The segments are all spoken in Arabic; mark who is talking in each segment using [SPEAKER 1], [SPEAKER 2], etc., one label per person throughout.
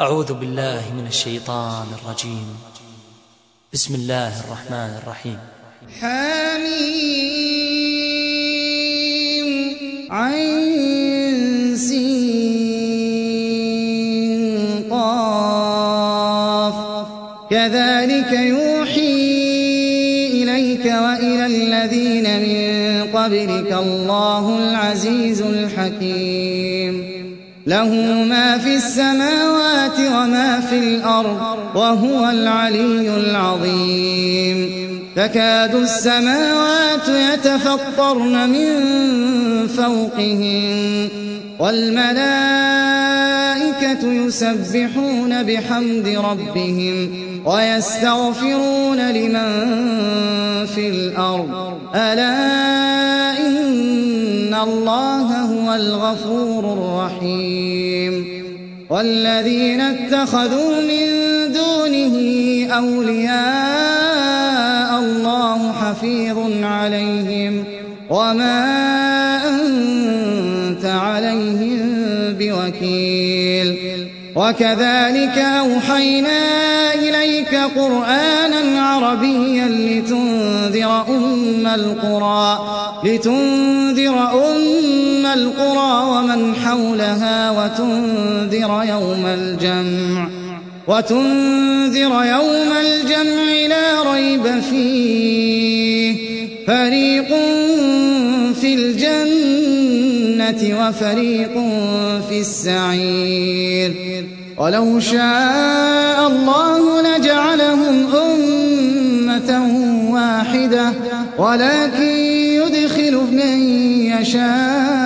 [SPEAKER 1] أعوذ بالله من الشيطان الرجيم. بسم الله الرحمن الرحيم.
[SPEAKER 2] حميم عين قاف. كذلك يوحي إليك وإلى الذين من قبلك الله العزيز الحكيم. له ما في السماوات وما في الأرض وهو العلي العظيم. تكاد السماوات يتفطرن من فوقهن والملائكة يسبحون بحمد ربهم ويستغفرون لمن في الأرض. ألا إن الله هو الغفور الرحيم. والذين اتخذوا من دونه أولياء الله حفيظ عليهم وما أنت عليهم بوكيل وكذلك أوحينا إليك قرآنا عربيا لتنذر أم القرى لتنذر أم القرى ومن حولها وتنذر يوم الجمع وتنذر يوم الجمع لا ريب فيه. فريق في الجنة وفريق في السعير. ولو شاء الله لجعلهم أمة واحدة ولكن يدخل من يشاء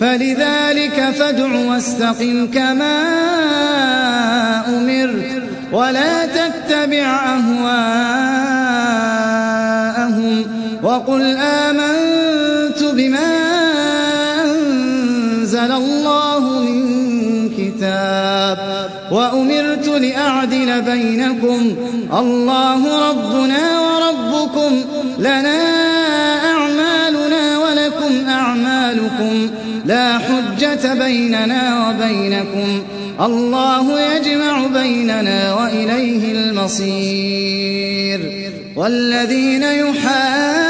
[SPEAKER 2] فلذلك فادع واستقم كما أمرت. ولا تتبع أهواءهم. وقل آمنت بما أنزل الله من كتاب. وأمرت لأعدل بينكم. الله ربنا وربكم. لنا أعمالنا ولكم أعمالكم لا حجة بيننا وبينكم. الله يجمع بيننا وإليه المصير. والذين يحاجون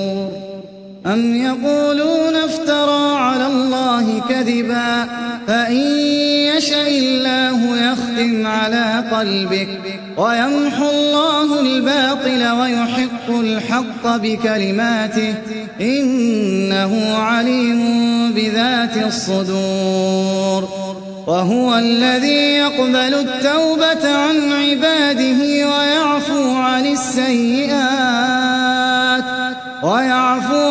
[SPEAKER 2] أم يقولون افترى على الله كذبا؟ فإن يشأ الله يختم على قلبك ويمحو الله الباطل ويحق الحق بكلماته إنه عليم بذات الصدور. وهو الذي يقبل التوبة عن عباده ويعفو عن السيئات ويعفو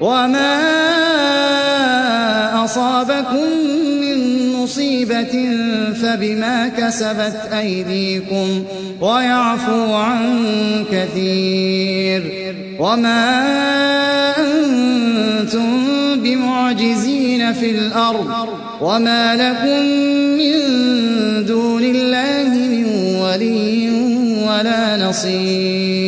[SPEAKER 2] وما أصابكم من مصيبة فبما كسبت أيديكم ويعفو عن كثير وما أنتم بمعجزين في الأرض وما لكم من دون الله من ولي ولا بصير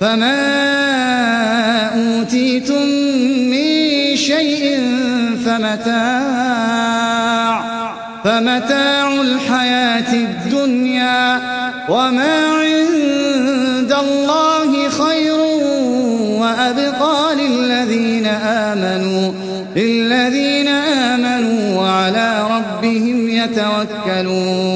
[SPEAKER 2] فما أوتيتم من شيء فمتاع فمتاع الحياة الدنيا وما عند الله خير وأبقى للذين آمنوا للذين آمنوا وعلى ربهم يتوكلون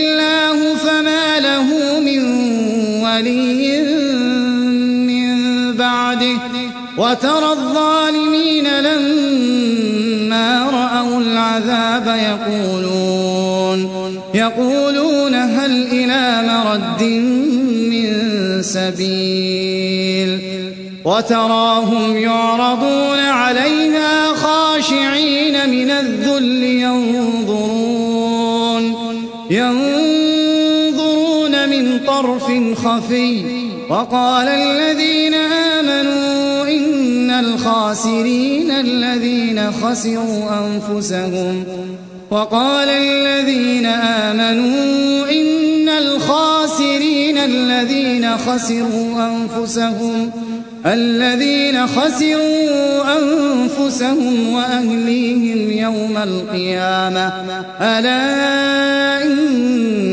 [SPEAKER 2] ولي من بعده. وترى الظالمين لما رأوا العذاب يقولون يقولون هل إلى مرد من سبيل؟ وتراهم يعرضون عليها خاشعين من الذل ينظرون ينظرون من طرف خفي وقال الذين آمنوا إن الخاسرين الذين خسروا أنفسهم وقال الذين آمنوا إن الخاسرين الذين خسروا أنفسهم الذين خسروا أنفسهم وأهليهم يوم القيامة ألا إن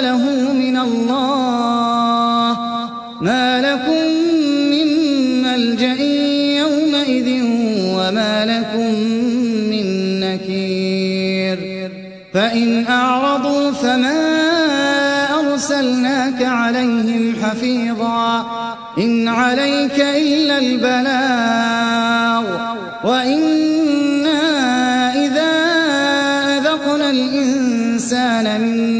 [SPEAKER 2] له من الله. ما لكم من ملجأ يومئذ وما لكم من نكير. فإن أعرضوا فما أرسلناك عليهم حفيظا. إن عليك إلا البلاغ. وإنا إذا أذقنا الإنسان منا